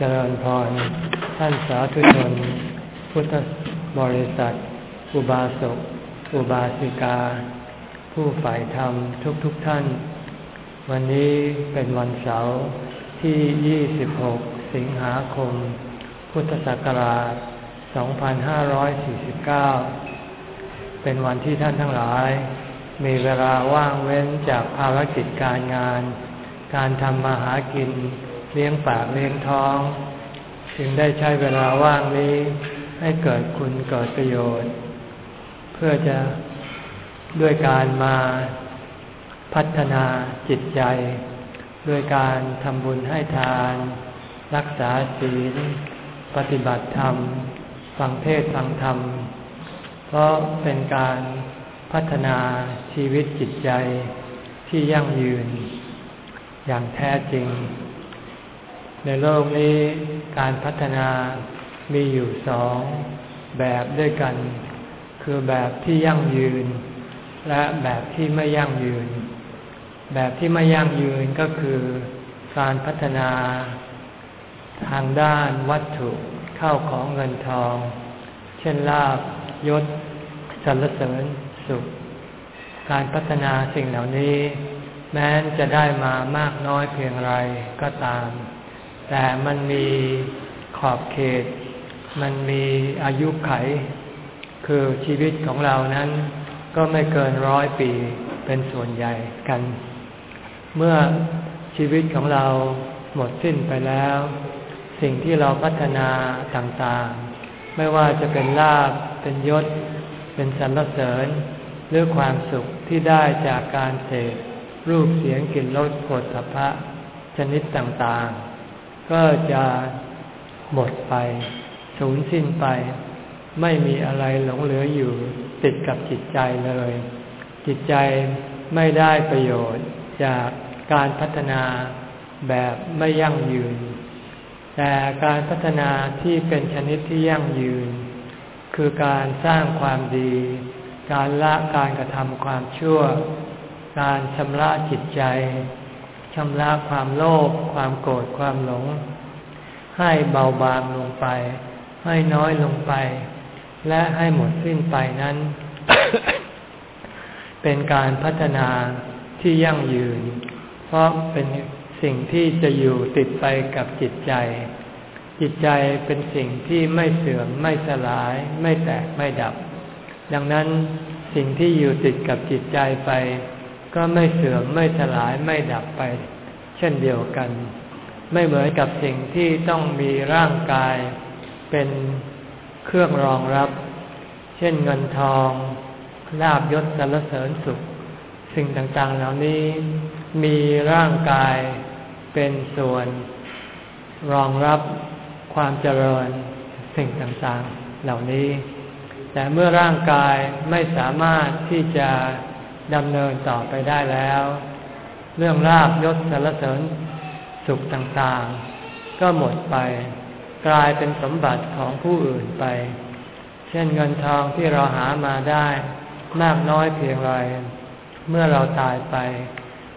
เจริญพรท่านสาธุชน พุทธบริษัท อุบาสก อุบาสิกา ผู้ฝ่ายธรรมทุกๆทท่าน วันนี้เป็นวันเสาร์ที่ 26 สิงหาคม พุทธศักราช 2549 เป็นวันที่ท่านทั้งหลาย มีเวลาว่างเว้นจากภารกิจการงาน การทำมาหากิน เลี้ยงปากเลี้ยงท้อง จึงได้ใช้เวลาว่างนี้ ให้เกิดคุณเกิดประโยชน์ เพื่อจะด้วยการมาพัฒนาจิตใจ ด้วยการทำบุญให้ทาน รักษาศีล ปฏิบัติธรรม ฟังเทศฟังธรรม เพราะเป็นการพัฒนาชีวิตจิตใจที่ยั่งยืน อย่างแท้จริง ในโลกนี้การพัฒนามีอยู่สองแบบด้วยกัน คือแบบที่ยั่งยืน และแบบที่ไม่ยั่งยืน แบบที่ไม่ยั่งยืนก็คือการพัฒนาทางด้านวัตถุเข้าของเงินทอง เช่นลาบยศสรรเสริญสุข การพัฒนาสิ่งเหล่านี้ แม้นจะได้มามากน้อยเพียงไรก็ตาม แต่มันมีขอบเขต มันมีอายุไข คือชีวิตของเรานั้น ก็ไม่เกินร้อยปีเป็นส่วนใหญ่กัน เมื่อชีวิตของเราหมดสิ้นไปแล้ว สิ่งที่เราพัฒนาต่างๆ ไม่ว่าจะเป็นลาบเป็นยศ เป็นสรรเสริญ หรือความสุขที่ได้จากการเสพรูปเสียงกลิ่นรสผลสะพะชนิดต่างๆ ก็จะหมดไป สูญสิ้นไป ไม่มีอะไรหลงเหลืออยู่ติดกับจิตใจเลย จิตใจไม่ได้ประโยชน์จากการพัฒนาแบบไม่ยั่งยืน แต่การพัฒนาที่เป็นชนิดที่ยั่งยืน คือการสร้างความดี การละการกระทำความชั่ว การชำระจิตใจ ชำระความโลภความโกรธความหลง ให้เบาบางลงไป ให้น้อยลงไป และให้หมดสิ้นไปนั้น เป็นการพัฒนาที่ยั่งยืน เพราะเป็นสิ่งที่จะอยู่ติดไปกับจิตใจ จิตใจเป็นสิ่งที่ไม่เสื่อมไม่สลาย ไม่แตกไม่ดับ ดังนั้นสิ่งที่อยู่ติดกับจิตใจไป ก็ไม่เสื่อมไม่สลายไม่ดับไป เช่นเดียวกัน ไม่เหมือนกับสิ่งที่ต้องมีร่างกาย เป็นเครื่องรองรับ เช่นเงินทองลาบยศสรรเสริญสุข สิ่งต่างๆเหล่านี้มีร่างกายเป็นส่วน รองรับความเจริญสิ่งต่างๆเหล่านี้ แต่เมื่อร่างกายไม่สามารถที่จะ ดำเนินต่อไปได้แล้ว เรื่องลาบยศสารเสริญสุขต่างๆ ก็หมดไป กลายเป็นสมบัติของผู้อื่นไป เช่นเงินทองที่เราหามาได้ มากน้อยเพียงไรเมื่อเราตายไป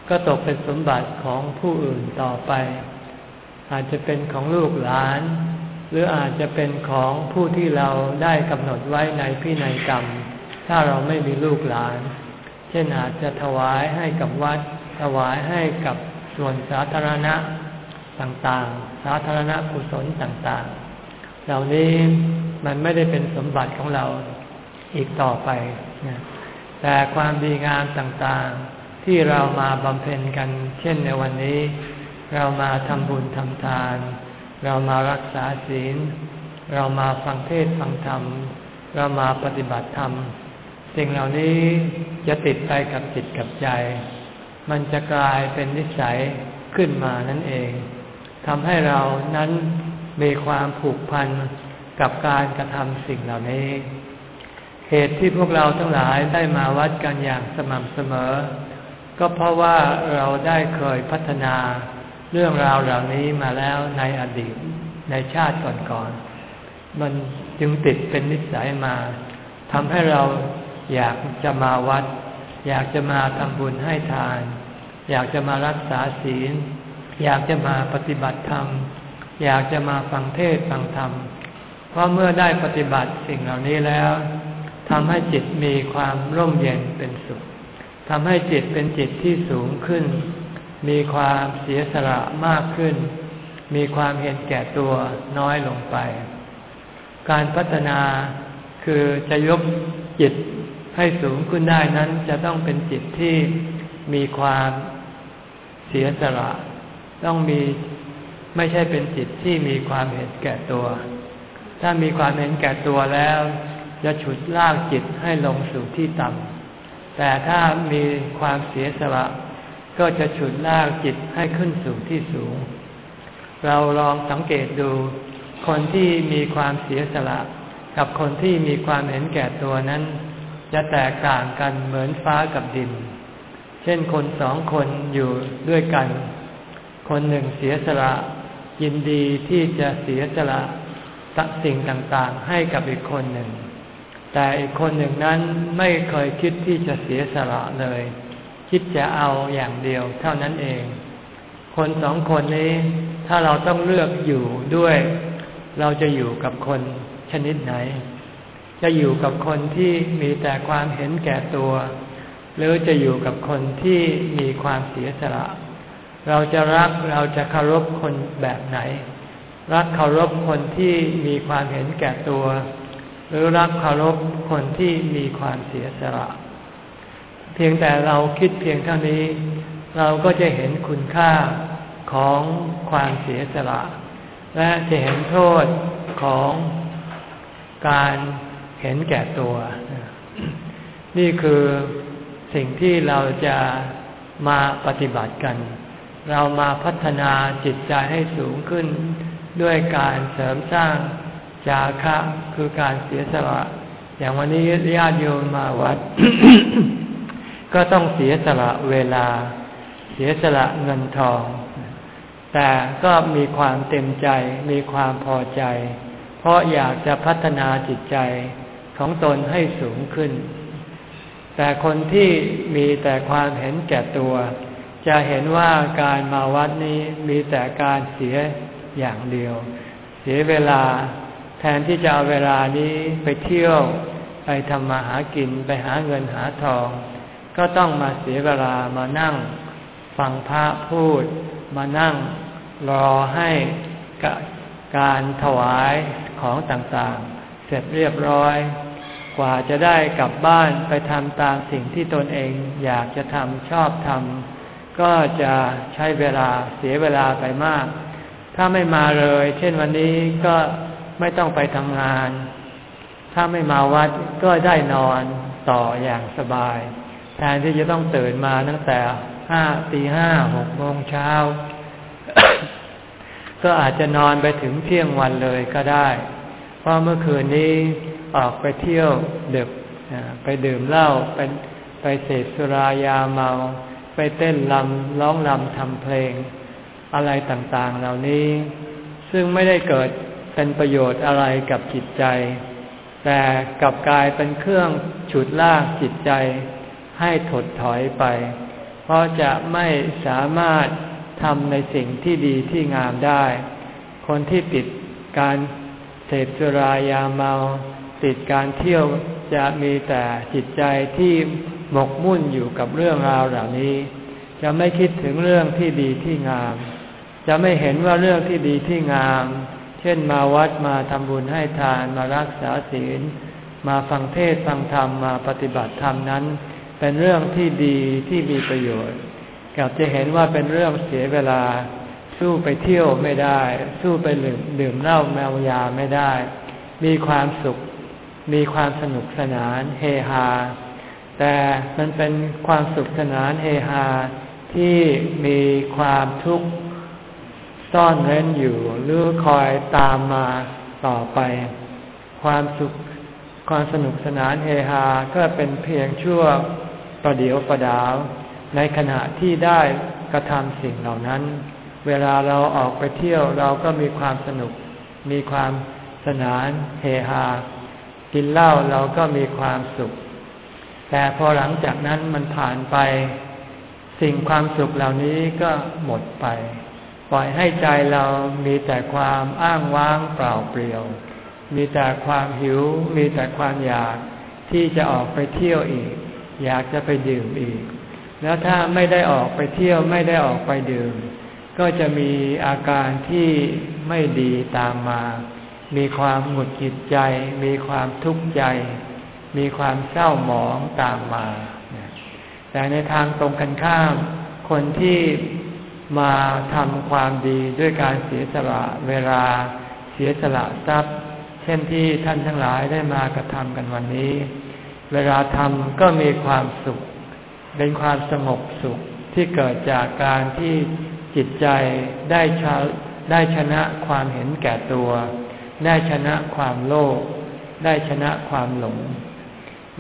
ก็ตกเป็นสมบัติของผู้อื่นต่อไป อาจจะเป็นของลูกหลาน หรืออาจจะเป็นของผู้ที่เราได้กำหนดไว้ในพินัยกรรม ถ้าเราไม่มีลูกหลาน เช่นอาจจะถวายให้กับวัด ถวายให้กับส่วนสาธารณะต่างๆ สาธารณะกุศลต่างๆ เหล่านี้มันไม่ได้เป็นสมบัติของเราอีกต่อไปนะแต่ความดีงามต่างๆ ที่เรามาบำเพ็ญกัน เช่นในวันนี้ เรามาทำบุญทำทาน เรามารักษาศีล เรามาฟังเทศฟังธรรม เรามาปฏิบัติธรรม สิ่งเหล่านี้จะติดไปกับจิตกับใจ มันจะกลายเป็นนิสัยขึ้นมานั่นเองทำให้เรานั้นมีความผูกพันกับการกระทำสิ่งเหล่านี้ เหตุที่พวกเราทั้งหลายได้มาวัดกันอย่างสม่ำเสมอ ก็เพราะว่าเราได้เคยพัฒนาเรื่องราวเหล่านี้มาแล้วในอดีตในชาติก่อนๆมันจึงติดเป็นนิสัยมาทำให้เรา อยากจะมาวัด อยากจะมาทำบุญให้ทาน อยากจะมารักษาศีล อยากจะมาปฏิบัติธรรม อยากจะมาฟังเทศฟังธรรม เพราะเมื่อได้ปฏิบัติสิ่งเหล่านี้แล้วทำให้จิตมีความร่มเย็นเป็นสุขทำให้จิตเป็นจิตที่สูงขึ้น มีความเสียสละมากขึ้น มีความเห็นแก่ตัวน้อยลงไป การพัฒนาคือจะยกจิต ให้สูงขึ้นได้นั้นจะต้องเป็นจิตที่มีความเสียสละ ต้องมีไม่ใช่เป็นจิตที่มีความเห็นแก่ตัว ถ้ามีความเห็นแก่ตัวแล้ว จะฉุดลากจิตให้ลงสู่ที่ต่ำแต่ถ้ามีความเสียสละก็จะฉุดลากจิตให้ขึ้นสู่ที่สูง เราลองสังเกตดู คนที่มีความเสียสละ กับคนที่มีความเห็นแก่ตัวนั้น จะแตกต่างกันเหมือนฟ้ากับดิน เช่นคนสองคนอยู่ด้วยกัน คนหนึ่งเสียสละ ยินดีที่จะเสียสละสิ่งต่างๆ ให้กับอีกคนหนึ่ง แต่อีกคนหนึ่งนั้นไม่เคยคิดที่จะเสียสละเลย คิดจะเอาอย่างเดียวเท่านั้นเอง คนสองคนนี้ ถ้าเราต้องเลือกอยู่ด้วย เราจะอยู่กับคนชนิดไหน จะอยู่กับคนที่มีแต่ความเห็นแก่ตัว หรือจะอยู่กับคนที่มีความเสียสละ เราจะรักเราจะเคารพคนแบบไหน รักเคารพคนที่มีความเห็นแก่ตัว หรือรักเคารพคนที่มีความเสียสละ เพียงแต่เราคิดเพียงเท่านี้ เราก็จะเห็นคุณค่าของความเสียสละ และจะเห็นโทษของการ เห็นแก่ตัว นี่คือสิ่งที่เราจะมาปฏิบัติกัน เรามาพัฒนาจิตใจให้สูงขึ้น ด้วยการเสริมสร้างจาคะคือการเสียสละอย่างวันนี้ญาติโยมมาวัด ก็ต้องเสียสละเวลา เสียสละเงินทอง แต่ก็มีความเต็มใจ มีความพอใจ เพราะอยากจะพัฒนาจิตใจ ของตนให้สูงขึ้น แต่คนที่มีแต่ความเห็นแก่ตัว จะเห็นว่าการมาวัดนี้มีแต่การเสียอย่างเดียว เสียเวลาแทนที่จะเอาเวลานี้ไปเที่ยว ไปทำมาหากินไปหาเงินหาทอง ก็ต้องมาเสียเวลามานั่ง ฟังพระพูด มานั่งรอให้การถวายของต่างๆ เสร็จเรียบร้อย กว่าจะได้กลับบ้านไปทำตามสิ่งที่ตนเองอยากจะทำชอบทำก็จะใช้เวลาเสียเวลาไปมาก ถ้าไม่มาเลย เช่นวันนี้ก็ไม่ต้องไปทำงาน ถ้าไม่มาวัดก็ได้นอนต่ออย่างสบาย แทนที่จะต้องตื่นมาตั้งแต่ห้าตีห้าหกโมงเช้า ก็อาจจะนอนไปถึงเที่ยงวันเลยก็ได้ เพราะเมื่อคืนนี้ ออกไปเที่ยวดึกไปดื่มเหล้าไปไปเสพสุรายาเมา ไปเต้นลำร้องลำทำเพลง อะไรต่างๆเหล่านี้ ซึ่งไม่ได้เกิดเป็นประโยชน์อะไรกับจิตใจ แต่กลับกลายเป็นเครื่องฉุดลากจิตใจ ให้ถดถอยไป เพราะจะไม่สามารถทำในสิ่งที่ดีที่งามได้ คนที่ติดการเสพสุรายาเมา ติดการเที่ยวจะมีแต่จิตใจที่หมกมุ่นอยู่กับเรื่องราวเหล่านี้ จะไม่คิดถึงเรื่องที่ดีที่งาม จะไม่เห็นว่าเรื่องที่ดีที่งาม เช่นมาวัดมาทำบุญให้ทานมารักษาศีล มาฟังเทศฟังธรรมมาปฏิบัติธรรมนั้น เป็นเรื่องที่ดีที่มีประโยชน์กลับจะเห็นว่าเป็นเรื่องเสียเวลา สู้ไปเที่ยวไม่ได้ สู้ไปดื่มดื่มเหล้าแมวยาไม่ได้ มีความสุข มีความสนุกสนานเฮฮา แต่มันเป็นความสุขสนานเฮฮาที่มีความทุกข์ซ่อนเร้นอยู่หรือคอยตามมาต่อไป ความสุขความสนุกสนานเฮฮาก็เป็นเพียงชั่วประเดียวประดาว ในขณะที่ได้กระทำสิ่งเหล่านั้น เวลาเราออกไปเที่ยวเราก็มีความสนุก มีความสนานเฮฮา กินเหล้าเราก็มีความสุข แต่พอหลังจากนั้นมันผ่านไป สิ่งความสุขเหล่านี้ก็หมดไป ปล่อยให้ใจเรามีแต่ความอ้างว้างเปล่าเปลี่ยว มีแต่ความหิว มีแต่ความอยากที่จะออกไปเที่ยวอีก อยากจะไปดื่มอีก แล้วถ้าไม่ได้ออกไปเที่ยวไม่ได้ออกไปดื่ม ก็จะมีอาการที่ไม่ดีตามมา มีความหงุดหงิดใจ มีความทุกข์ใจ มีความเศร้าหมองตามมา แต่ในทางตรงกันข้าม คนที่มาทำความดีด้วยการเสียสละเวลา เสียสละทรัพย์ เช่นที่ท่านทั้งหลายได้มากระทำกันวันนี้ เวลาทำก็มีความสุข เป็นความสงบสุขที่เกิดจากการที่จิตใจได้ชได้ชนะความเห็นแก่ตัว ได้ชนะความโลภได้ชนะความหลง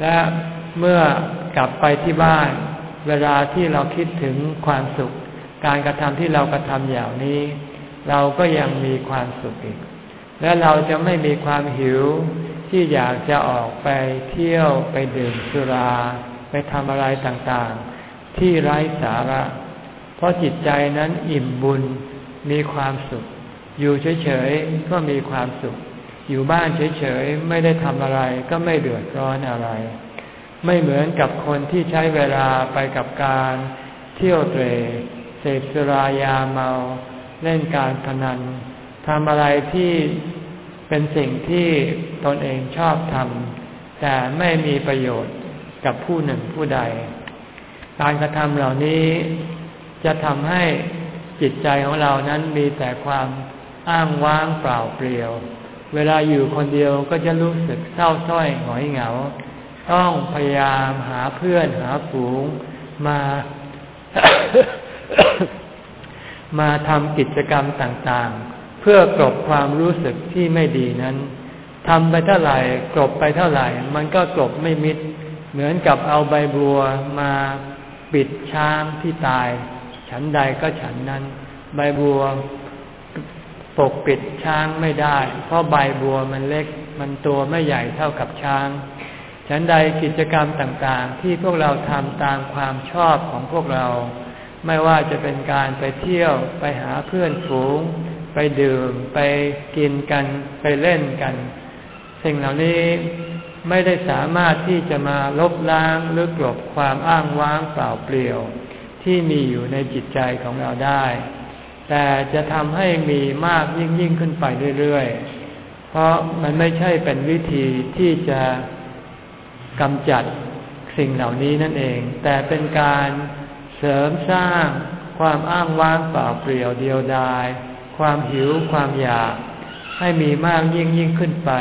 และเมื่อกลับไปที่บ้าน เวลาที่เราคิดถึงความสุข การกระทำที่เรากระทำอย่างนี้ เราก็ยังมีความสุขอีก และเราจะไม่มีความหิวที่อยากจะออกไปเที่ยวไปดื่มสุรา ไปทำอะไรต่างๆ ที่ไร้สาระ เพราะจิตใจนั้นอิ่มบุญมีความสุข อยู่เฉยๆก็มีความสุข อยู่บ้านเฉยๆไม่ได้ทำอะไรก็ไม่เดือดร้อนอะไร ไม่เหมือนกับคนที่ใช้เวลาไปกับการเที่ยวเตรเสพสุรายาเมาเล่นการพนันทำอะไรที่เป็นสิ่งที่ตนเองชอบทำแต่ไม่มีประโยชน์กับผู้หนึ่งผู้ใด การกระทำเหล่านี้จะทำให้จิตใจของเรานั้นมีแต่ความ อ้างว้างเปล่าเปลี่ยว เวลาอยู่คนเดียวก็จะรู้สึกเศร้าส้อยหงอยเหงา ต้องพยายามหาเพื่อนหาฝูงมา มาทำกิจกรรมต่างๆ เพื่อกลบความรู้สึกที่ไม่ดีนั้นทำไปเท่าไหร่กลบไปเท่าไหร่ มันก็กลบไม่มิด เหมือนกับเอาใบบัวมาปิดช้างที่ตาย ฉันใดก็ฉันนั้น ใบบัว ปกปิดช้างไม่ได้ เพราะใบบัวมันเล็กมันตัวไม่ใหญ่เท่ากับช้าง ฉันใดกิจกรรมต่างๆ ที่พวกเราทำตามความชอบของพวกเรา ไม่ว่าจะเป็นการไปเที่ยวไปหาเพื่อนฝูง ไปดื่ม ไปกินกัน ไปเล่นกัน สิ่งเหล่านี้ไม่ได้สามารถที่จะมาลบล้างหรือกลบความอ้างว้างเปล่าเปลี่ยว ที่มีอยู่ในจิตใจของเราได้ แต่จะทำให้มีมากยิ่งยิ่งขึ้นไปเรื่อยๆ เพราะมันไม่ใช่เป็นวิธีที่จะกำจัดสิ่งเหล่านี้นั่นเอง แต่เป็นการเสริมสร้างความอ้างว้างเปล่าเปลี่ยวเดียวดาย ความหิวความอยาก ให้มีมากยิ่งยิ่งขึ้นไป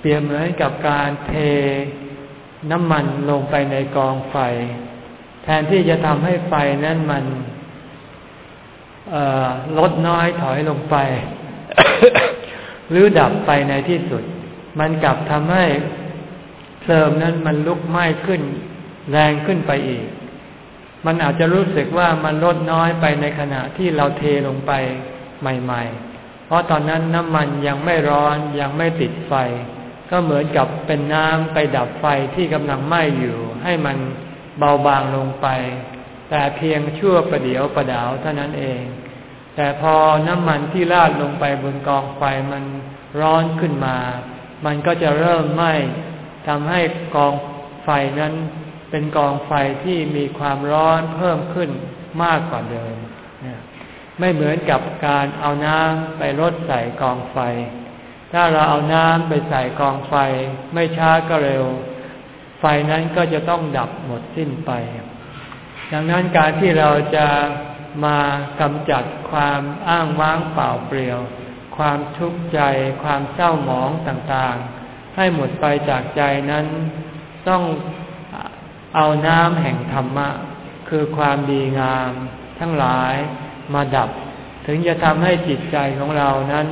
เปรียบเหมือนกับการเทน้ำมันลงไปในกองไฟ แทนที่จะทำให้ไฟนั้นมัน ลดน้อยถอยลงไป หรือดับไปในที่สุด มันกลับทำให้เสริมนั้นมันลุกไหม้ขึ้น แรงขึ้นไปอีก มันอาจจะรู้สึกว่ามันลดน้อยไปในขณะที่เราเทลงไปใหม่ ๆ เพราะตอนนั้นน้ำมันยังไม่ร้อนยังไม่ติดไฟ ก็เหมือนกับเป็นน้ำไปดับไฟที่กำลังไหม้อยู่ ให้มันเบาบางลงไป แต่เพียงชั่วประเดียวประดาวเท่านั้นเอง แต่พอน้ำมันที่ราดลงไปบนกองไฟมันร้อนขึ้นมา มันก็จะเริ่มไหม้ทำให้กองไฟนั้นเป็นกองไฟที่มีความร้อนเพิ่มขึ้นมากกว่าเดิม ไม่เหมือนกับการเอาน้ำไปรดใส่กองไฟ ถ้าเราเอาน้ำไปใส่กองไฟ ไม่ช้าก็เร็ว ไฟนั้นก็จะต้องดับหมดสิ้นไป ดังนั้นการที่เราจะ มากำจัดความอ้างว้างเปล่าเปลี่ยว ความทุกข์ใจ ความเศร้าหมองต่างๆ ให้หมดไปจากใจนั้น ต้องเอาน้ำแห่งธรรมะ คือความดีงาม ทั้งหลายมาดับ ถึงจะทำให้จิตใจของเรานั้น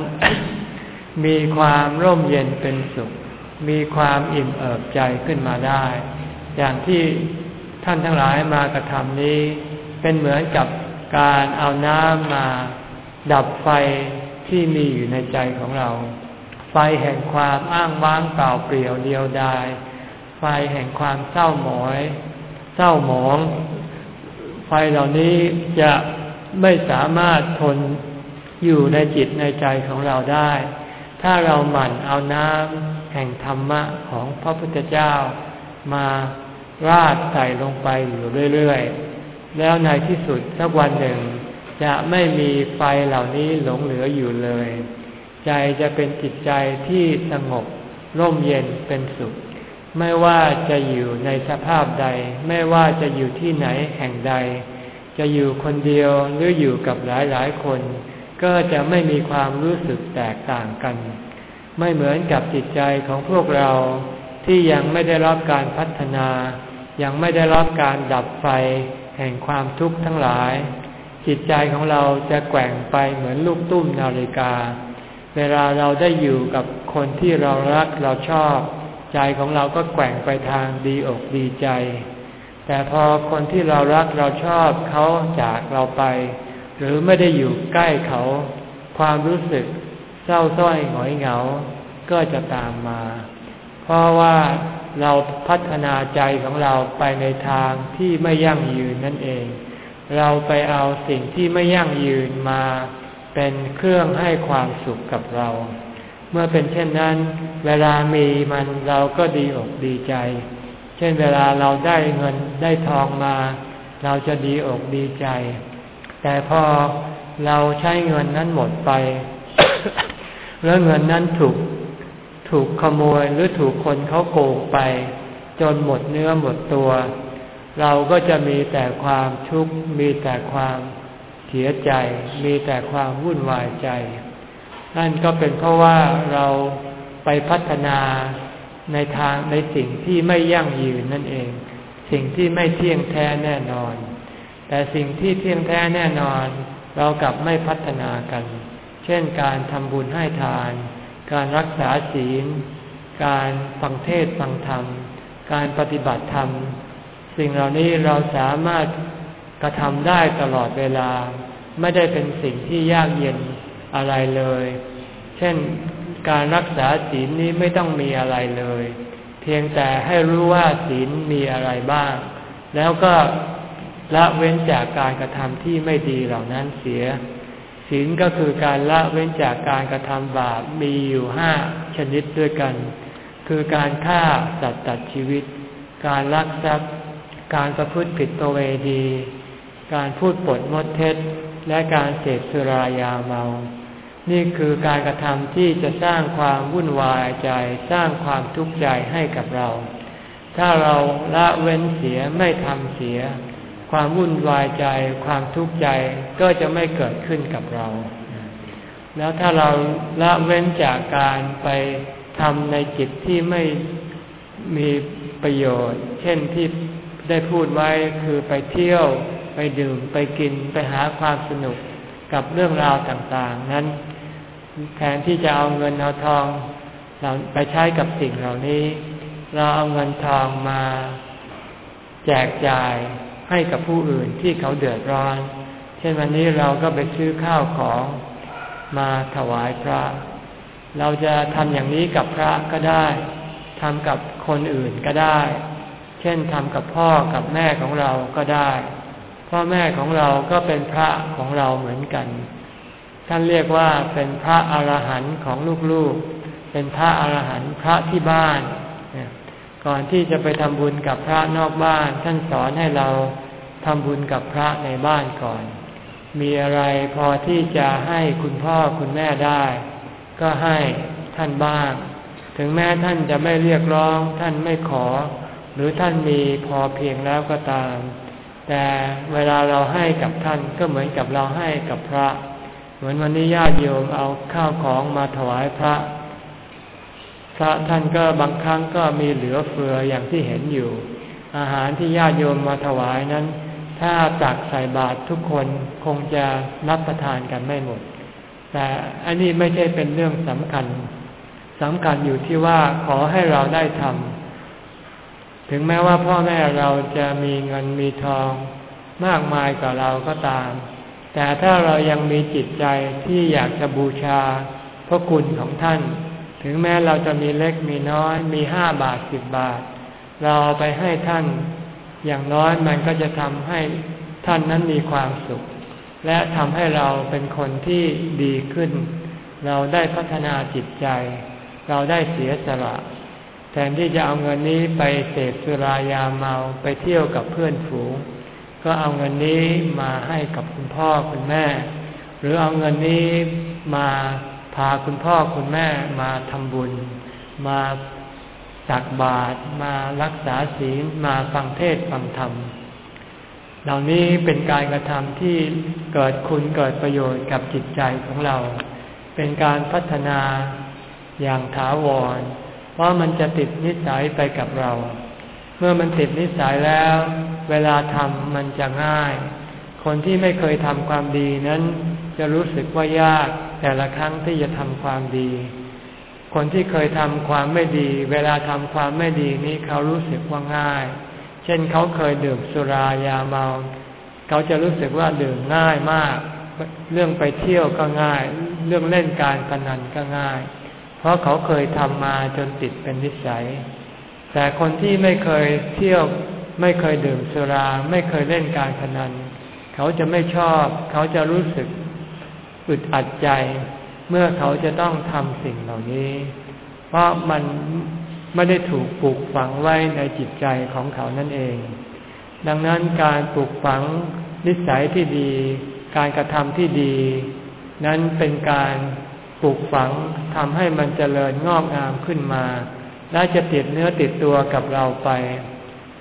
มีความร่มเย็นเป็นสุข มีความอิ่มเอิบใจขึ้นมาได้ อย่างที่ท่านทั้งหลายมากระทำนี้ เป็นเหมือนกับ การเอาน้ำมาดับไฟที่มีอยู่ในใจของเรา ไฟแห่งความอ้างว้างเปล่าเปลี่ยวเดียวดาย ไฟแห่งความเศร้าหมอย เศร้าหมอง ไฟเหล่านี้จะไม่สามารถทนอยู่ในจิตในใจของเราได้ ถ้าเราหมั่นเอาน้ำแห่งธรรมะของพระพุทธเจ้ามาราดใส่ลงไปอยู่เรื่อยๆ แล้วในที่สุดสักวันหนึ่ง จะไม่มีไฟเหล่านี้หลงเหลืออยู่เลย ใจจะเป็นจิตใจที่สงบร่มเย็นเป็นสุข ไม่ว่าจะอยู่ในสภาพใด ไม่ว่าจะอยู่ที่ไหนแห่งใด จะอยู่คนเดียวหรืออยู่กับหลายๆคน ก็จะไม่มีความรู้สึกแตกต่างกัน ไม่เหมือนกับจิตใจของพวกเราที่ยังไม่ได้รับการพัฒนา ยังไม่ได้รับการดับไฟ แห่งความทุกข์ทั้งหลาย จิตใจของเราจะแกว่งไปเหมือนลูกตุ้มนาฬิกา เวลาเราได้อยู่กับคนที่เรารักเราชอบ ใจของเราก็แกว่งไปทางดีอกดีใจ แต่พอคนที่เรารักเราชอบเขาจากเราไป หรือไม่ได้อยู่ใกล้เขา ความรู้สึกเศร้าส้อยหงอยเหงา ก็จะตามมา เพราะว่า เราพัฒนาใจของเราไปในทางที่ไม่ยั่งยืนนั่นเอง เราไปเอาสิ่งที่ไม่ยั่งยืนมา เป็นเครื่องให้ความสุขกับเรา เมื่อเป็นเช่นนั้น เวลามีมันเราก็ดีอกดีใจ เช่นเวลาเราได้เงินได้ทองมา เราจะดีอกดีใจ แต่พอเราใช้เงินนั้นหมดไป แล้วเงินนั้นถูก ถูกขโมยหรือถูกคนเขาโกงไป จนหมดเนื้อหมดตัว เราก็จะมีแต่ความทุกข์มีแต่ความเสียใจ มีแต่ความวุ่นวายใจ นั่นก็เป็นเพราะว่าเราไปพัฒนาในทางในสิ่งที่ไม่ยั่งยืนนั่นเอง สิ่งที่ไม่เที่ยงแท้แน่นอน แต่สิ่งที่เที่ยงแท้แน่นอน เรากลับไม่พัฒนากัน เช่นการทำบุญให้ทาน การรักษาศีล การฟังเทศฟังธรรม การปฏิบัติธรรม สิ่งเหล่านี้เราสามารถกระทำได้ตลอดเวลา ไม่ได้เป็นสิ่งที่ยากเย็นอะไรเลย เช่นการรักษาศีลนี้ไม่ต้องมีอะไรเลย เพียงแต่ให้รู้ว่าศีลมีอะไรบ้าง แล้วก็ละเว้นจากการกระทำที่ไม่ดีเหล่านั้นเสีย ศีลก็คือการละเว้นจากการกระทำบาปมีอยู่ห้าชนิดด้วยกัน คือการฆ่าสัตว์ตัดชีวิต การลักทรัพย์ การประพฤติผิดตัวเวดี การพูดปดมดเท็จ และการเสพสุรายาเมา นี่คือการกระทำที่จะสร้างความวุ่นวายใจสร้างความทุกข์ใจให้กับเรา ถ้าเราละเว้นเสียไม่ทำเสีย ความวุ่นวายใจ ความทุกข์ใจก็จะไม่เกิดขึ้นกับเรา แล้วถ้าเราละเว้นจากการไปทำในจิตที่ไม่มีประโยชน์ เช่นที่ได้พูดไว้คือไปเที่ยวไปดื่มไปกินไปหาความสนุกกับเรื่องราวต่างๆ นั้นแทนที่จะเอาเงินเอาทอง เราไปใช้กับสิ่งเหล่านี้ เราเอาเงินทองมา แจกจ่าย ให้กับผู้อื่นที่เขาเดือดร้อน เช่นวันนี้เราก็ไปซื้อข้าวของมาถวายพระ เราจะทำอย่างนี้กับพระก็ได้ทำกับคนอื่นก็ได้ เช่นทำกับพ่อกับแม่ของเราก็ได้ พ่อแม่ของเราก็เป็นพระของเราเหมือนกัน ท่านเรียกว่าเป็นพระอรหันต์ของลูกๆ เป็นพระอรหันต์พระที่บ้าน ก่อนที่จะไปทำบุญกับพระนอกบ้าน ท่านสอนให้เราทำบุญกับพระในบ้านก่อน มีอะไรพอที่จะให้คุณพ่อคุณแม่ได้ ก็ให้ท่านบ้าง ถึงแม้ท่านจะไม่เรียกร้อง ท่านไม่ขอ หรือท่านมีพอเพียงแล้วก็ตาม แต่เวลาเราให้กับท่านก็เหมือนกับเราให้กับพระ เหมือนวันนี้ญาติโยมเอาข้าวของมาถวายพระ พระท่านก็บางครั้งก็มีเหลือเฟืออย่างที่เห็นอยู่ อาหารที่ญาติโยมมาถวายนั้น ถ้าตักใส่บาตรทุกคนคงจะรับประทานกันไม่หมด แต่อันนี้ไม่ใช่เป็นเรื่องสำคัญสำคัญอยู่ที่ว่าขอให้เราได้ทำถึงแม้ว่าพ่อแม่เราจะมีเงินมีทอง มากมายกว่าเราก็ตาม แต่ถ้าเรายังมีจิตใจที่อยากจะบูชาพระคุณของท่าน ถึงแม้เราจะมีเล็กมีน้อยมีห้าบาทสิบบาท เราเอาไปให้ท่านอย่างน้อยมันก็จะทำให้ท่านนั้นมีความสุข และทำให้เราเป็นคนที่ดีขึ้น เราได้พัฒนาจิตใจ เราได้เสียสละแทนที่จะเอาเงินนี้ไปเสพสุรายาเมาไปเที่ยวกับเพื่อนฝูง ก็เอาเงินนี้มาให้กับคุณพ่อคุณแม่ หรือเอาเงินนี้มาาคุณพ่อคุณแม่มาทำบุญ มาตักบาตรมารักษาศีลมาฟังเทศฟังธรรม เหล่านี้เป็นการกระทำที่เกิดคุณเกิดประโยชน์กับจิตใจของเรา เป็นการพัฒนาอย่างถาวร เพราะมันจะติดนิสัยไปกับเรา เมื่อมันติดนิสัยแล้ว เวลาทำมันจะง่าย คนที่ไม่เคยทำความดีนั้น จะรู้สึกว่ายาก แต่ละครั้งที่จะทำความดี คนที่เคยทำความไม่ดี เวลาทำความไม่ดีนี้เขารู้สึกว่าง่าย เช่นเขาเคยดื่มสุรายาเมา เขาจะรู้สึกว่าดื่มง่ายมาก เรื่องไปเที่ยวก็ง่าย เรื่องเล่นการพนันก็ง่าย เพราะเขาเคยทำมาจนติดเป็นนิสัย แต่คนที่ไม่เคยเที่ยวไม่เคยดื่มสุรา ไม่เคยเล่นการพนัน เขาจะไม่ชอบ เขาจะรู้สึก อึดอัดใจ เมื่อเขาจะต้องทำสิ่งเหล่านี้ เพราะมันไม่ได้ถูกปลูกฝังไว้ในจิตใจของเขานั่นเอง ดังนั้นการปลูกฝังนิสัยที่ดี การกระทำที่ดี นั้นเป็นการปลูกฝังทำให้มันเจริญงอกงามขึ้นมาและจะติดเนื้อติดตัวกับเราไป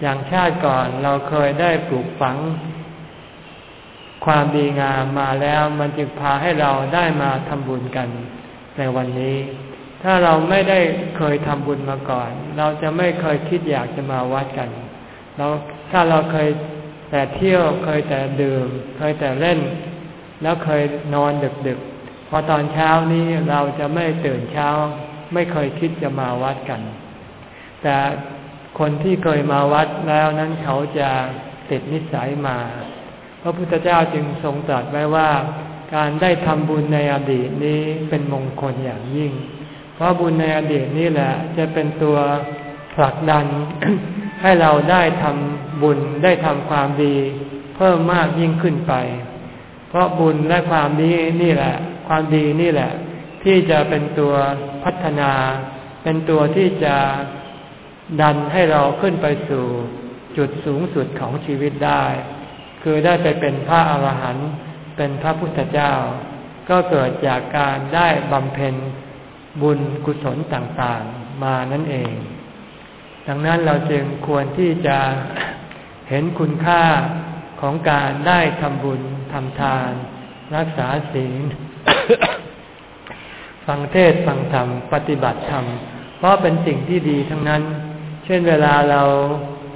อย่างชาติก่อนเราเคยได้ปลูกฝัง ความดีงามมาแล้วมันจึงพาให้เราได้มาทำบุญกันในวันนี้ ถ้าเราไม่ได้เคยทำบุญมาก่อน เราจะไม่เคยคิดอยากจะมาวัดกัน เราถ้าเราเคยแต่เที่ยวเคยแต่ดื่ม เคยแต่เล่น แล้วเคยนอนดึกๆพอตอนเช้านี้เราจะไม่ตื่นเช้า ไม่เคยคิดจะมาวัดกัน แต่คนที่เคยมาวัดแล้วนั้นเขาจะติดนิสัยมา พระพุทธเจ้าจึงทรงตรัสไว้ว่า การได้ทำบุญในอดีตนี้เป็นมงคลอย่างยิ่ง เพราะบุญในอดีตนี่แหละ จะเป็นตัวผลักดัน ให้เราได้ทำบุญได้ทำความดี เพิ่มมากยิ่งขึ้นไป เพราะบุญและความดีนี่แหละ ความดีนี่แหละ ที่จะเป็นตัวพัฒนา เป็นตัวที่จะดันให้เราขึ้นไปสู่จุดสูงสุดของชีวิตได้ คือได้ไปเป็นพระอาหารหันต์เป็นพระพุทธเจ้า ก็เกิดจากการได้บำเพ็ญบุญกุศลต่างๆมานั่นเอง ดังนั้นเราจึงควรที่จะเห็นคุณค่าของการได้ทำบุญทำทาน รักษาศีลฟังเทศฟังธรรม ปฏิบัติธรรม เพราะเป็นสิ่งที่ดีทั้งนั้น เช่นเวลาเรา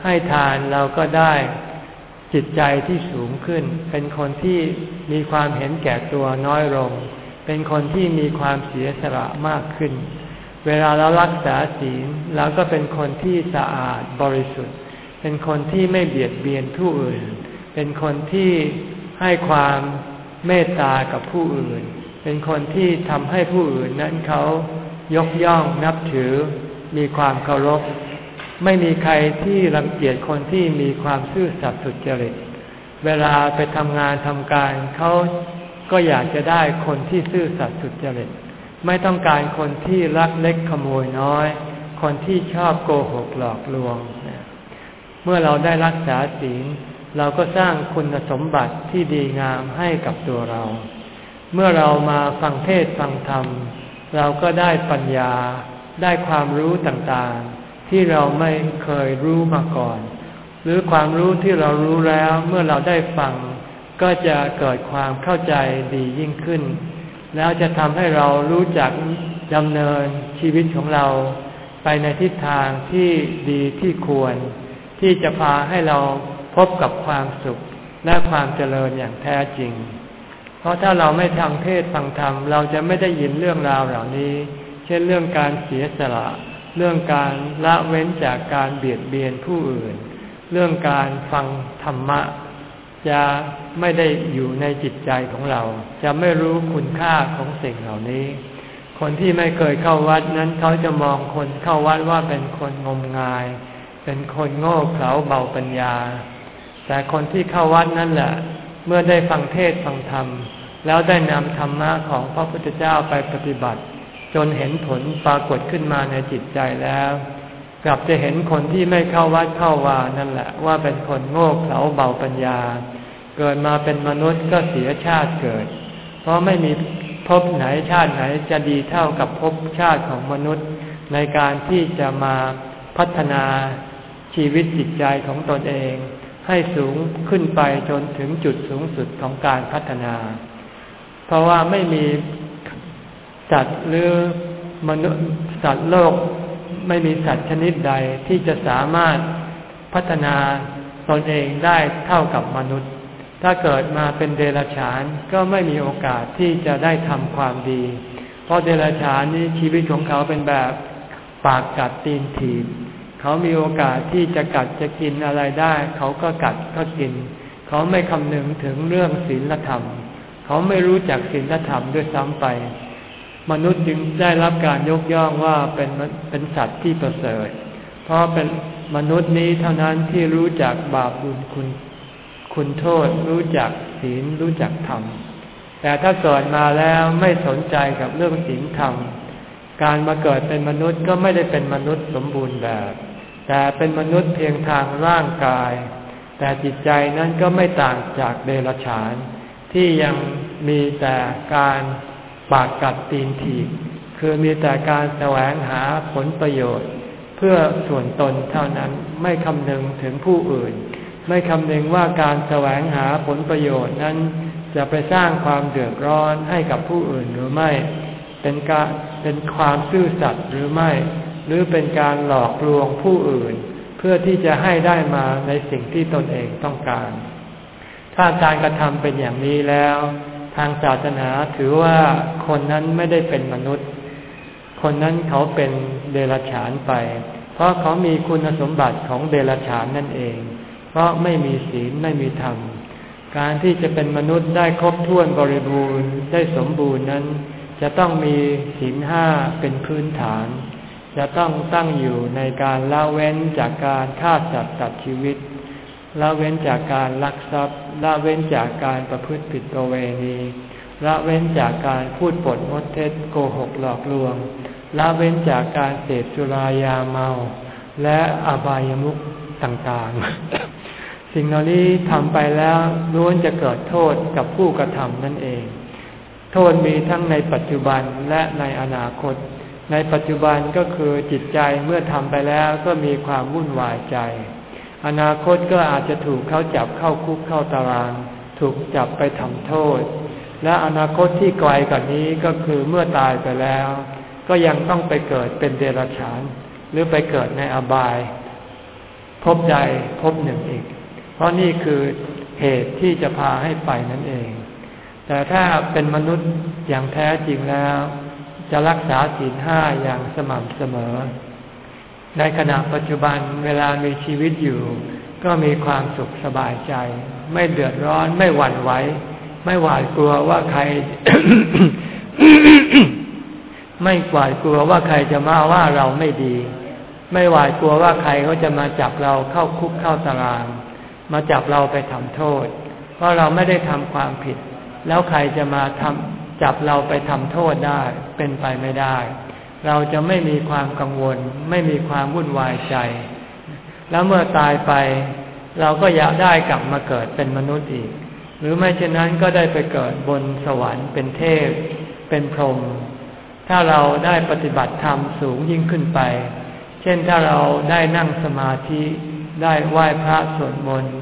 ให้ทานเราก็ได้ จิตใจที่สูงขึ้น เป็นคนที่มีความเห็นแก่ตัวน้อยลง เป็นคนที่มีความเสียสละมากขึ้น เวลาเรารักษาศีลเราก็เป็นคนที่สะอาดบริสุทธิ์ เป็นคนที่ไม่เบียดเบียนผู้อื่น เป็นคนที่ให้ความเมตตากับผู้อื่น เป็นคนที่ทำให้ผู้อื่นนั้นเขายกย่องนับถือ มีความเคารพ ไม่มีใครที่รังเกียจคนที่มีความซื่อสัตย์สุจริต เวลาไปทำงานทำการเขาก็อยากจะได้คนที่ซื่อสัตย์สุจริต ไม่ต้องการคนที่รักเล็กขโมยน้อย คนที่ชอบโกหกหลอกลวง เมื่อเราได้รักษาศีลเราก็สร้างคุณสมบัติที่ดีงามให้กับตัวเรา เมื่อเรามาฟังเทศฟังธรรม เราก็ได้ปัญญาได้ความรู้ต่าง ที่เราไม่เคยรู้มาก่อน หรือความรู้ที่เรารู้แล้วเมื่อเราได้ฟัง ก็จะเกิดความเข้าใจดียิ่งขึ้น แล้วจะทำให้เรารู้จักดำเนินชีวิตของเรา ไปในทิศทางที่ดีที่ควร ที่จะพาให้เราพบกับความสุขและความเจริญอย่างแท้จริง เพราะถ้าเราไม่ทางเทศฟังธรรม เราจะไม่ได้ยินเรื่องราวเหล่านี้ เช่นเรื่องการเสียสละ เรื่องการละเว้นจากการเบียดเบียนผู้อื่น เรื่องการฟังธรรมะ จะไม่ได้อยู่ในจิตใจของเรา จะไม่รู้คุณค่าของสิ่งเหล่านี้ คนที่ไม่เคยเข้าวัดนั้นเขาจะมองคนเข้าวัดว่าเป็นคนงมงาย เป็นคนโง่เขลาเบาปัญญา แต่คนที่เข้าวัดนั่นแหละ เมื่อได้ฟังเทศฟังธรรม แล้วได้นำธรรมะของพระพุทธเจ้าไปปฏิบัติ จนเห็นผลปรากฏขึ้นมาในจิตใจแล้ว กลับจะเห็นคนที่ไม่เข้าวัดเข้าวานั่นแหละว่าเป็นคนโง่เขลาเบาปัญญา เกิดมาเป็นมนุษย์ก็เสียชาติเกิด เพราะไม่มีภพไหนชาติไหนจะดีเท่ากับภพชาติของมนุษย์ ในการที่จะมาพัฒนาชีวิตจิตใจของตนเอง ให้สูงขึ้นไปจนถึงจุดสูงสุดของการพัฒนา เพราะว่าไม่มี สัตว์หรือมนุษย์สัตว์โลกไม่มีสัตว์ชนิดใดที่จะสามารถพัฒนาตนเองได้เท่ากับมนุษย์ ถ้าเกิดมาเป็นเดรัจฉานก็ไม่มีโอกาสที่จะได้ทำความดี เพราะเดรัจฉานนี้ชีวิตของเขาเป็นแบบปากกัดตีนถีบ เขามีโอกาสที่จะกัดจะกินอะไรได้ เขาก็กัดก็กิน เขาไม่คำนึงถึงเรื่องศีลธรรม เขาไม่รู้จักศีลธรรมด้วยซ้ำไป มนุษย์จึงได้รับการยกย่องว่าเป็นเป็นสัตว์ที่ประเสริฐ เพราะเป็นมนุษย์นี้เท่านั้นที่รู้จักบาปบุญคุณ คุณโทษ รู้จักศีลรู้จักธรรม แต่ถ้าเกิดมาแล้วไม่สนใจกับเรื่องศีลธรรม การมาเกิดเป็นมนุษย์ก็ไม่ได้เป็นมนุษย์สมบูรณ์แบบ แต่เป็นมนุษย์เพียงทางร่างกาย แต่จิตใจนั้นก็ไม่ต่างจากเดรัจฉาน ที่ยังมีแต่การ ปากกัดตีนถีบคือมีแต่การแสวงหาผลประโยชน์ เพื่อส่วนตนเท่านั้นไม่คำนึงถึงผู้อื่น ไม่คำนึงว่าการแสวงหาผลประโยชน์นั้น จะไปสร้างความเดือดร้อนให้กับผู้อื่นหรือไม่ เป็นการเป็นความซื่อสัตย์หรือไม่ หรือเป็นการหลอกลวงผู้อื่น เพื่อที่จะให้ได้มาในสิ่งที่ตนเองต้องการ ถ้าการกระทำเป็นอย่างนี้แล้ว ทางศาสนาถือว่าคนนั้นไม่ได้เป็นมนุษย์ คนนั้นเขาเป็นเดรัจฉานไป เพราะเขามีคุณสมบัติของเดรัจฉานนั่นเอง เพราะไม่มีศีลไม่มีธรรม การที่จะเป็นมนุษย์ได้ครบถ้วนบริบูรณ์ได้สมบูรณ์นั้น จะต้องมีศีลห้าเป็นพื้นฐาน จะต้องตั้งอยู่ในการละเว้นจากการฆ่าสัตว์ตัดชีวิต ละเว้นจากการลักทรัพย์ ละเว้นจากการประพฤติผิดประเวณี ละเว้นจากการพูดปดมดเท็จโกหกหลอกลวง ละเว้นจากการเสพสุรายาเมา และอบายมุขต่างๆ สิ่งเหล่านี้ทำไปแล้วล้วนจะเกิดโทษกับผู้กระทำนั่นเอง โทษมีทั้งในปัจจุบันและในอนาคต ในปัจจุบันก็คือจิตใจเมื่อทำไปแล้วก็มีความวุ่นวายใจ อนาคตก็อาจจะถูกเขาจับเข้าคุกเข้าตาราง ถูกจับไปทำโทษ และอนาคตที่ไกลกว่านี้ก็คือเมื่อตายไปแล้ว ก็ยังต้องไปเกิดเป็นเดรัจฉาน หรือไปเกิดในอบาย พบใจพบหนึ่งอีก เพราะนี่คือเหตุที่จะพาให้ไปนั่นเอง แต่ถ้าเป็นมนุษย์อย่างแท้จริงแล้ว จะรักษาศีลห้าอย่างสม่ำเสมอ ในขณะปัจจุบันเวลามีชีวิตอยู่ ก็มีความสุขสบายใจ ไม่เดือดร้อนไม่หวั่นไหวไม่หวาดกลัวว่าใคร ไม่หวาดกลัวว่าใครจะมาว่าเราไม่ดี ไม่หวาดกลัวว่าใครเขาจะมาจับเราเข้าคุกเข้าตาราง มาจับเราไปทำโทษ เพราะเราไม่ได้ทำความผิด แล้วใครจะมาทำจับเราไปทำโทษได้เป็นไปไม่ได้ เราจะไม่มีความกังวล ไม่มีความวุ่นวายใจ แล้วเมื่อตายไป เราก็อยากได้กลับมาเกิดเป็นมนุษย์อีก หรือไม่เช่นนั้นก็ได้ไปเกิดบนสวรรค์เป็นเทพ เป็นพรหมถ้าเราได้ปฏิบัติธรรมสูงยิ่งขึ้นไป เช่นถ้าเราได้นั่งสมาธิได้ไหว้พระสวดมนต์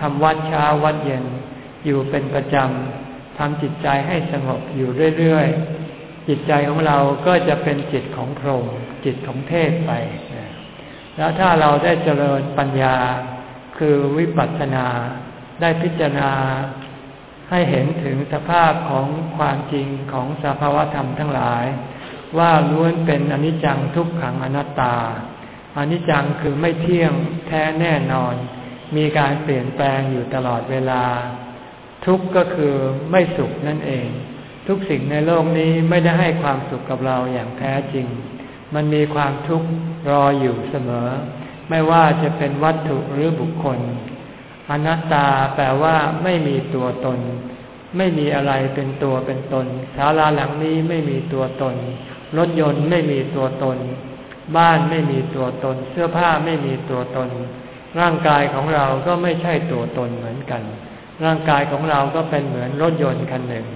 ทำวัดเช้าวัดเย็น อยู่เป็นประจำทำจิตใจให้สงบอยู่เรื่อย จิตใจของเราก็จะเป็นจิตของพรหมจิตของเทพไป แล้วถ้าเราได้เจริญปัญญาคือวิปัสสนาได้พิจารณาให้เห็นถึงสภาพของความจริงของสภาวธรรมทั้งหลาย ว่าล้วนเป็นอนิจจังทุกขังอนัตตาอนิจจังคือไม่เที่ยงแท้แน่นอน มีการเปลี่ยนแปลงอยู่ตลอดเวลา ทุกข์ก็คือไม่สุขนั่นเอง ทุกสิ่งในโลกนี้ไม่ได้ให้ความสุขกับเราอย่างแท้จริง มันมีความทุกข์รออยู่เสมอ ไม่ว่าจะเป็นวัตถุหรือบุคคล อนัตตาแปลว่าไม่มีตัวตน ไม่มีอะไรเป็นตัวเป็นตนศาลาหลังนี้ไม่มีตัวตน รถยนต์ไม่มีตัวตน บ้านไม่มีตัวตน เสื้อผ้าไม่มีตัวตน ร่างกายของเราก็ไม่ใช่ตัวตนเหมือนกัน ร่างกายของเราก็เป็นเหมือนรถยนต์คันหนึ่ง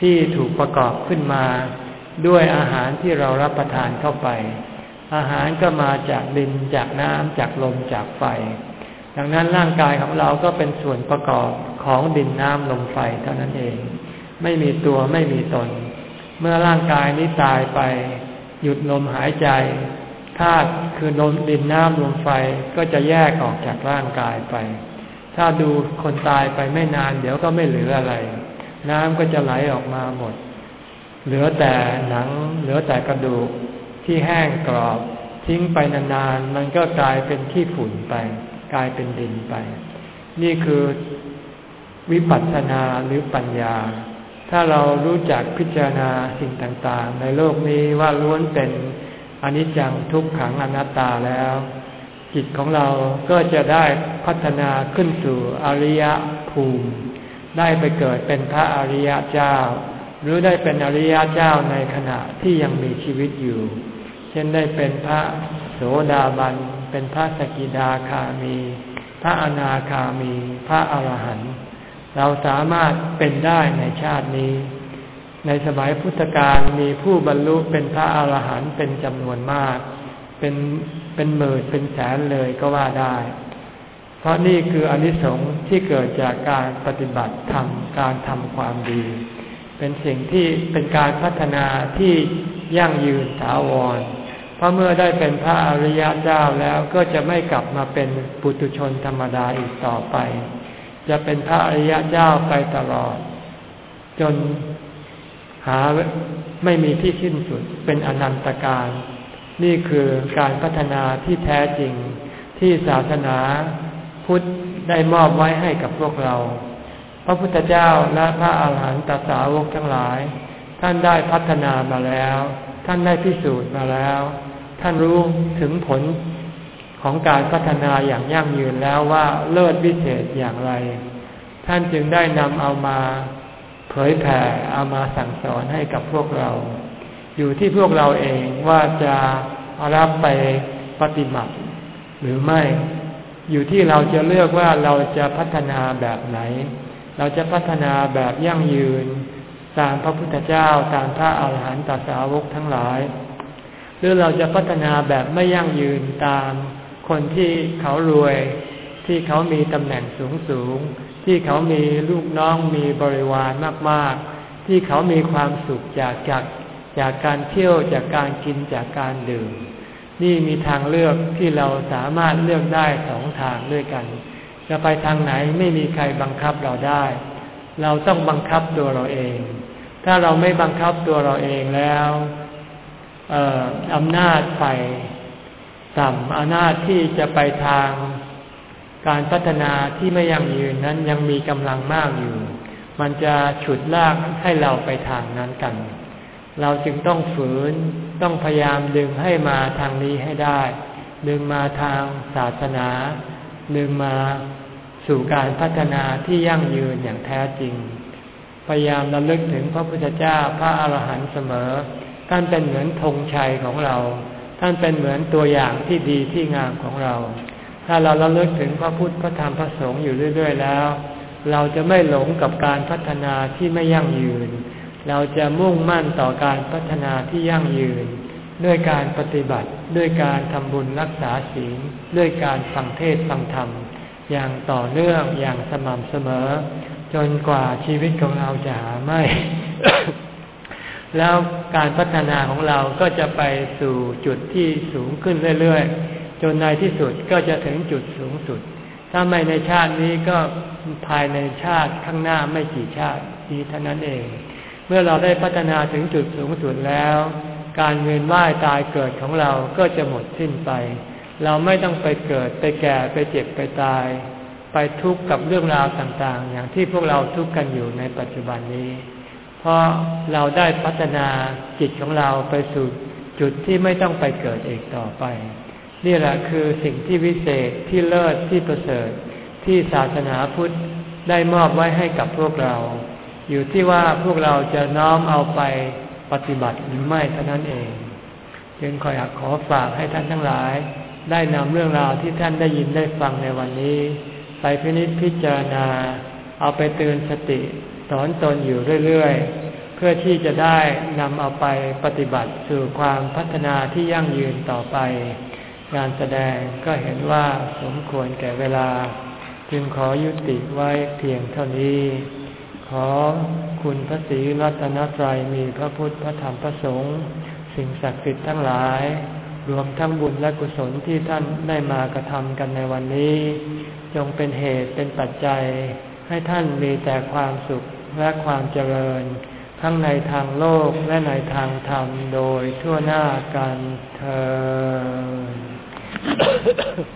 ที่ถูกประกอบขึ้นมา ด้วยอาหารที่เรารับประทานเข้าไป อาหารก็มาจากดินจากน้ำจากลมจากไฟ ดังนั้นร่างกายของเราก็เป็นส่วนประกอบของดินน้ำลมไฟเท่านั้นเอง ไม่มีตัวไม่มีตน เมื่อร่างกายนี้ตายไป หยุดลมหายใจธาตุคือลมดินน้ำลมไฟก็จะแยกออกจากร่างกายไป ถ้าดูคนตายไปไม่นาน เดี๋ยวก็ไม่เหลืออะไร น้ำก็จะไหลออกมาหมด เหลือแต่หนัง เหลือแต่กระดูกที่แห้งกรอบ ทิ้งไปนานๆ มันก็กลายเป็นขี้ฝุ่นไป กลายเป็นดินไป นี่คือวิปัสสนาหรือปัญญา ถ้าเรารู้จักพิจารณาสิ่งต่างๆ ในโลกนี้ว่าล้วนเป็นอนิจจังทุกขังอนัตตาแล้ว จิตของเราก็จะได้พัฒนาขึ้นสู่อริยภูมิ ได้ไปเกิดเป็นพระอริยเจ้า หรือได้เป็นอริยเจ้าในขณะที่ยังมีชีวิตอยู่ เช่นได้เป็นพระโสดาบัน เป็นพระสกิดาคามี พระอนาคามี พระอรหันต์เราสามารถเป็นได้ในชาตินี้ ในสมัยพุทธกาลมีผู้บรรลุเป็นพระอรหันต์เป็นจำนวนมาก เป็นเป็นหมื่นเป็นแสนเลยก็ว่าได้ เพราะนี่คืออนิสงส์ที่เกิดจากการปฏิบัติธรรมการทำความดี เป็นสิ่งที่เป็นการพัฒนาที่ยั่งยืนถาวร เพราะเมื่อได้เป็นพระอริยเจ้าแล้วก็จะไม่กลับมาเป็นปุถุชนธรรมดาอีกต่อไป จะเป็นพระอริยเจ้าไปตลอด จนหาไม่มีที่สิ้นสุดเป็นอนันตการ นี่คือการพัฒนาที่แท้จริงที่ศาสนา พุทธได้มอบไว้ให้กับพวกเรา พระพุทธเจ้าและพระอาหารหันตสาวกทั้งหลาย ท่านได้พัฒนามาแล้ว ท่านได้พิสูจน์มาแล้ว ท่านรู้ถึงผลของการพัฒนาอย่างยั่งยืนแล้วว่าเลิศวิเศษอย่างไร ท่านจึงได้นำเอามาเผยแผ่เอามาสั่งสอนให้กับพวกเรา อยู่ที่พวกเราเองว่าจะรับไปปฏิบัติหรือไม่ อยู่ที่เราจะเลือกว่าเราจะพัฒนาแบบไหน เราจะพัฒนาแบบยั่งยืน ตามพระพุทธเจ้าตามพระอาหารหันตสาวกทั้งหลาย หรือเราจะพัฒนาแบบไม่ยั่งยืนตามคนที่เขารวย ที่เขามีตำแหน่งสูงสูงที่เขามีลูกน้องมีบริวารมาก ๆ ที่เขามีความสุขจากจากจากการเที่ยวจากการกินจากการดื่ม นี่มีทางเลือกที่เราสามารถเลือกได้สองทางด้วยกัน จะไปทางไหนไม่มีใครบังคับเราได้ เราต้องบังคับตัวเราเอง ถ้าเราไม่บังคับตัวเราเองแล้วอำนาจไปต่ำอำนาจที่จะไปทางการพัฒนาที่ไม่ยั่งยืนนั้นยังมีกำลังมากอยู่ มันจะฉุดลากให้เราไปทางนั้นกัน เราจึงต้องฝืน ต้องพยายามดึงให้มาทางนี้ให้ได้ ดึงมาทางศาสนา ดึงมาสู่การพัฒนาที่ยั่งยืนอย่างแท้จริง พยายามระลึกถึงพระพุทธเจ้าพระอาหารหันต์เสมอ ท่านเป็นเหมือนธงชัยของเรา ท่านเป็นเหมือนตัวอย่างที่ดีที่งามของเรา ถ้าเราระลึกถึงพระพุทธพระธรรมพระสงฆ์อยู่เรื่อย ๆ แล้ว เราจะไม่หลงกับการพัฒนาที่ไม่ยั่งยืน เราจะมุ่งมั่นต่อการพัฒนาที่ยั่งยืน ด้วยการปฏิบัติ ด้วยการทำบุญรักษาศีล ด้วยการฟังเทศฟังธรรม อย่างต่อเนื่องอย่างสม่ำเสมอ จนกว่าชีวิตของเราจะหาไม่ แล้วการพัฒนาของเราก็จะไปสู่จุดที่สูงขึ้นเรื่อยๆ จนในที่สุดก็จะถึงจุดสูงสุด ถ้าไม่ในชาตินี้ก็ภายในชาติข้างหน้าไม่กี่ชาตินี้เท่านั้นเอง มื่อเราได้พัฒนาถึงจุดสูงสุดแล้ว การเวียนว่ายตายเกิดของเราก็จะหมดสิ้นไป เราไม่ต้องไปเกิดไปแก่ไปเจ็บไปตาย ไปทุกข์กับเรื่องราวต่างๆ อย่างที่พวกเราทุกข์กันอยู่ในปัจจุบันนี้ เพราะเราได้พัฒนาจิตของเราไปสู่จุดที่ไม่ต้องไปเกิดอีกต่อไป นี่แหละคือสิ่งที่วิเศษที่เลิศที่ประเสริฐที่ศาสนาพุทธได้มอบไว้ให้กับพวกเรา อยู่ที่ว่าพวกเราจะน้อมเอาไปปฏิบัติหรือไม่เท่านั้นเอง จึงขออยากขอฝากให้ท่านทั้งหลาย ได้นำเรื่องราวที่ท่านได้ยินได้ฟังในวันนี้ ไปพินิจพิจารณา เอาไปเตือนสติสอนตนอยู่เรื่อยๆ เพื่อที่จะได้นำเอาไปปฏิบัติสู่ความพัฒนาที่ยั่งยืนต่อไปงานแสดงก็เห็นว่าสมควรแก่เวลา จึงขอยุติไว้เพียงเท่านี้ ขอคุณพระศรีรัตนตรัยมีพระพุทธพระธรรมพระสงฆ์สิ่งศักดิ์สิทธิ์ทั้งหลาย รวมทั้งบุญและกุศลที่ท่านได้มากระทำกันในวันนี้ จงเป็นเหตุเป็นปัจจัย ให้ท่านมีแต่ความสุขและความเจริญ ทั้งในทางโลกและในทางธรรมโดยทั่วหน้ากันเธอ